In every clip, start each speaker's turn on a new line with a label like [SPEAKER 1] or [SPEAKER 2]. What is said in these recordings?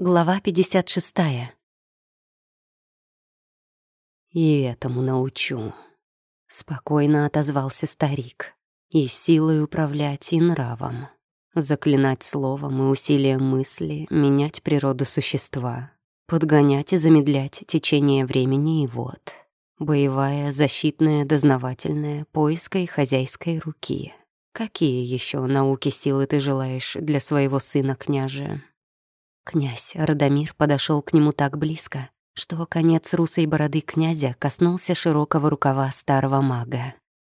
[SPEAKER 1] Глава 56.
[SPEAKER 2] «И этому научу», — спокойно отозвался старик. «И силой управлять, и нравом. Заклинать словом и усилием мысли, менять природу существа, подгонять и замедлять течение времени и вот. Боевая, защитная, дознавательная, поиска и хозяйской руки. Какие еще науки силы ты желаешь для своего сына, княже?» Князь Радомир подошел к нему так близко, что конец русой бороды князя коснулся широкого рукава старого мага.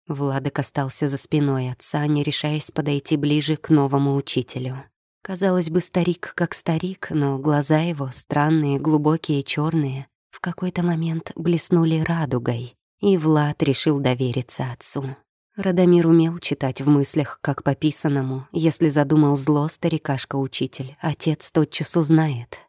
[SPEAKER 2] Владок остался за спиной отца, не решаясь подойти ближе к новому учителю. Казалось бы, старик как старик, но глаза его, странные, глубокие, черные, в какой-то момент блеснули радугой, и Влад решил довериться отцу. Радомир умел читать в мыслях, как по писанному. Если задумал зло старикашка-учитель, отец тотчас узнает.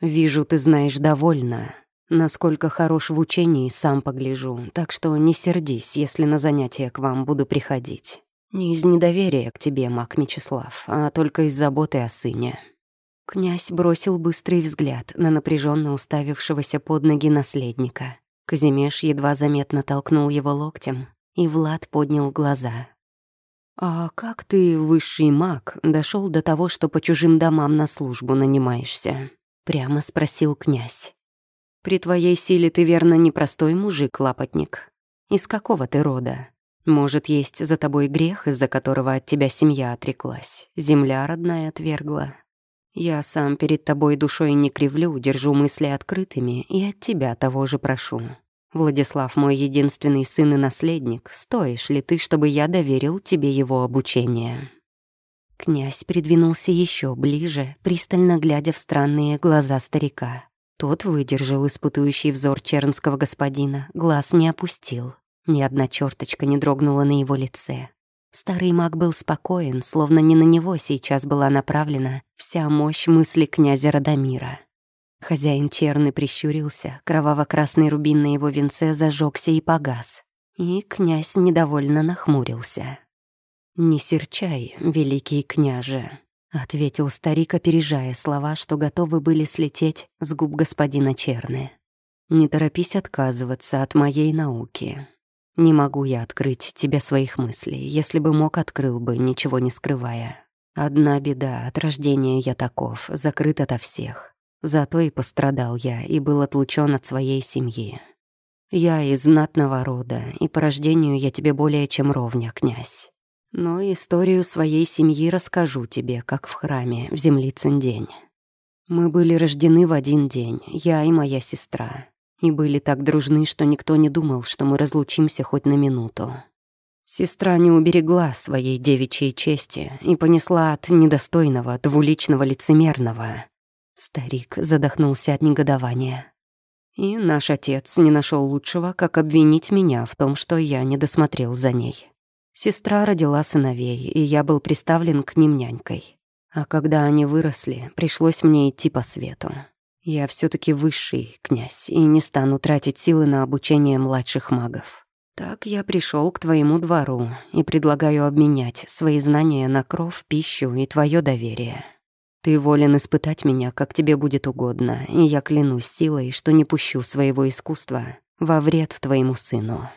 [SPEAKER 2] «Вижу, ты знаешь довольно. Насколько хорош в учении, сам погляжу, так что не сердись, если на занятия к вам буду приходить. Не из недоверия к тебе, маг Мечислав, а только из заботы о сыне». Князь бросил быстрый взгляд на напряженно уставившегося под ноги наследника. Казимеш едва заметно толкнул его локтем, и Влад поднял глаза. «А как ты, высший маг, дошел до того, что по чужим домам на службу нанимаешься?» — прямо спросил князь. «При твоей силе ты, верно, непростой мужик-лапотник. Из какого ты рода? Может, есть за тобой грех, из-за которого от тебя семья отреклась, земля родная отвергла? Я сам перед тобой душой не кривлю, держу мысли открытыми и от тебя того же прошу. Владислав мой единственный сын и наследник, стоишь ли ты, чтобы я доверил тебе его обучение?» Князь придвинулся еще ближе, пристально глядя в странные глаза старика. Тот выдержал испытующий взор чернского господина, глаз не опустил. Ни одна черточка не дрогнула на его лице. Старый маг был спокоен, словно не на него сейчас была направлена вся мощь мысли князя Радомира. Хозяин черный прищурился, кроваво-красный рубин на его венце зажегся и погас. И князь недовольно нахмурился. «Не серчай, великий княже», — ответил старик, опережая слова, что готовы были слететь с губ господина Черны. «Не торопись отказываться от моей науки. Не могу я открыть тебе своих мыслей. Если бы мог, открыл бы, ничего не скрывая. Одна беда, от рождения я таков, закрыт ото всех. Зато и пострадал я, и был отлучен от своей семьи. Я из знатного рода, и по рождению я тебе более чем ровня, князь. Но историю своей семьи расскажу тебе, как в храме, в землицын день. Мы были рождены в один день, я и моя сестра, и были так дружны, что никто не думал, что мы разлучимся хоть на минуту. Сестра не уберегла своей девичьей чести и понесла от недостойного, двуличного лицемерного, Старик задохнулся от негодования. И наш отец не нашел лучшего, как обвинить меня в том, что я не досмотрел за ней. Сестра родила сыновей, и я был приставлен к ним нянькой. А когда они выросли, пришлось мне идти по свету. Я все таки высший князь и не стану тратить силы на обучение младших магов. Так я пришел к твоему двору и предлагаю обменять свои знания на кров, пищу и твое доверие. Ты волен испытать меня, как тебе будет угодно, и я клянусь силой, что не пущу своего искусства во вред твоему сыну».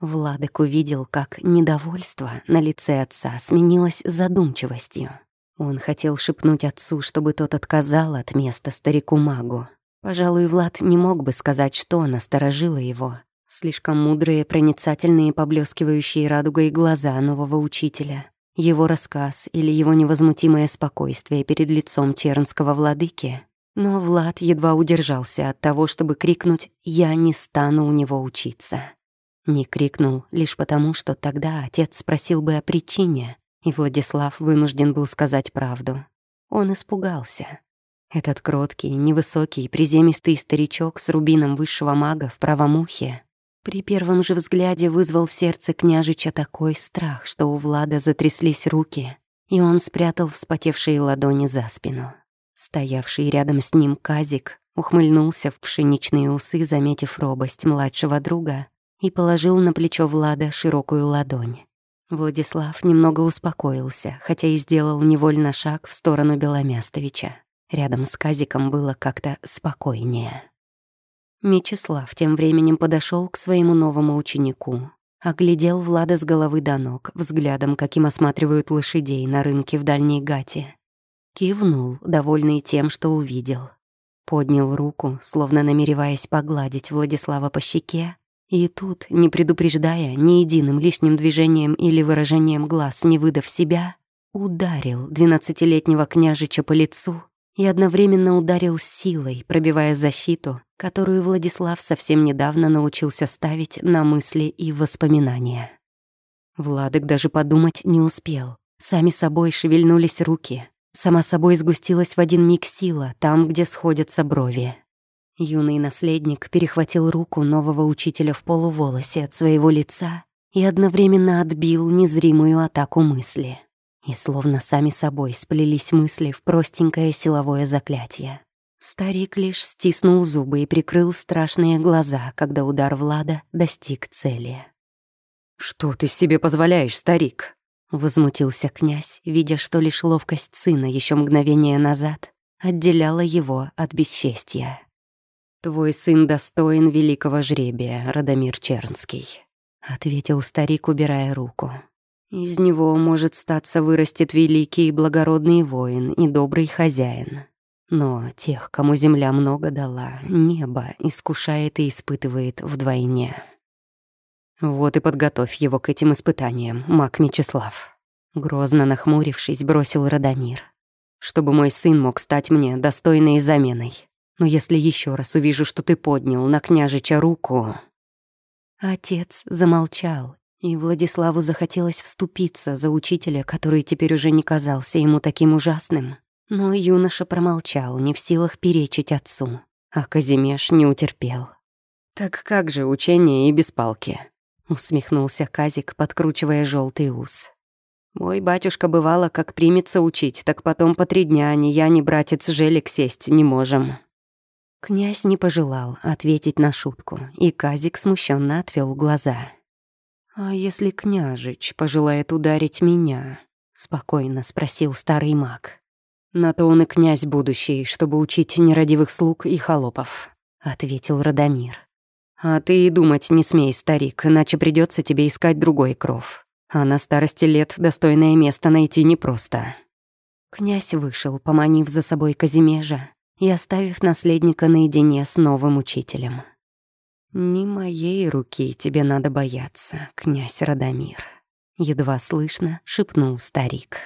[SPEAKER 2] Владык увидел, как недовольство на лице отца сменилось задумчивостью. Он хотел шепнуть отцу, чтобы тот отказал от места старику-магу. Пожалуй, Влад не мог бы сказать, что насторожило его. Слишком мудрые, проницательные, поблескивающие радугой глаза нового учителя его рассказ или его невозмутимое спокойствие перед лицом чернского владыки. Но Влад едва удержался от того, чтобы крикнуть «Я не стану у него учиться». Не крикнул лишь потому, что тогда отец спросил бы о причине, и Владислав вынужден был сказать правду. Он испугался. Этот кроткий, невысокий, приземистый старичок с рубином высшего мага в правом ухе при первом же взгляде вызвал в сердце княжича такой страх, что у Влада затряслись руки, и он спрятал вспотевшие ладони за спину. Стоявший рядом с ним Казик ухмыльнулся в пшеничные усы, заметив робость младшего друга, и положил на плечо Влада широкую ладонь. Владислав немного успокоился, хотя и сделал невольно шаг в сторону Беломястовича. Рядом с Казиком было как-то спокойнее. Мечислав тем временем подошел к своему новому ученику. Оглядел Влада с головы до ног, взглядом, каким осматривают лошадей на рынке в Дальней Гате. Кивнул, довольный тем, что увидел. Поднял руку, словно намереваясь погладить Владислава по щеке, и тут, не предупреждая ни единым лишним движением или выражением глаз, не выдав себя, ударил двенадцатилетнего княжича по лицу и одновременно ударил силой, пробивая защиту, которую Владислав совсем недавно научился ставить на мысли и воспоминания. Владык даже подумать не успел. Сами собой шевельнулись руки. Сама собой сгустилась в один миг сила там, где сходятся брови. Юный наследник перехватил руку нового учителя в полуволосе от своего лица и одновременно отбил незримую атаку мысли. И словно сами собой сплелись мысли в простенькое силовое заклятие. Старик лишь стиснул зубы и прикрыл страшные глаза, когда удар Влада достиг цели.
[SPEAKER 1] «Что ты себе позволяешь, старик?»
[SPEAKER 2] — возмутился князь, видя, что лишь ловкость сына еще мгновение назад отделяла его от бесчестья.
[SPEAKER 1] «Твой сын достоин великого жребия, Радомир Чернский», — ответил старик, убирая руку. Из него, может, статься вырастет великий и благородный воин и добрый хозяин. Но тех, кому земля много дала, небо искушает и испытывает вдвойне. Вот и подготовь его к этим испытаниям, маг Мечислав. Грозно нахмурившись, бросил Радомир. Чтобы мой сын мог стать мне достойной заменой. Но если еще раз увижу, что ты поднял на княжича руку...
[SPEAKER 2] Отец замолчал, и Владиславу захотелось вступиться за учителя, который теперь уже не казался ему таким ужасным. Но юноша промолчал, не в силах перечить отцу, а Казимеш не утерпел.
[SPEAKER 1] «Так как же учение и без палки?»
[SPEAKER 2] — усмехнулся Казик, подкручивая желтый ус.
[SPEAKER 1] «Мой батюшка бывало, как примется учить, так потом по три дня ни я, ни братец Желик сесть не можем».
[SPEAKER 2] Князь не пожелал ответить на шутку, и Казик смущенно отвел глаза.
[SPEAKER 1] «А если княжич пожелает ударить меня?» — спокойно спросил старый маг. «На то он и князь будущий, чтобы учить нерадивых слуг и холопов», — ответил Радомир. «А ты и думать не смей, старик, иначе придется тебе искать другой кров. А на старости лет достойное место найти непросто».
[SPEAKER 2] Князь вышел, поманив за собой Казимежа и оставив наследника наедине с новым учителем.
[SPEAKER 1] «Не моей руки тебе надо бояться, князь Радомир», — едва слышно шепнул старик.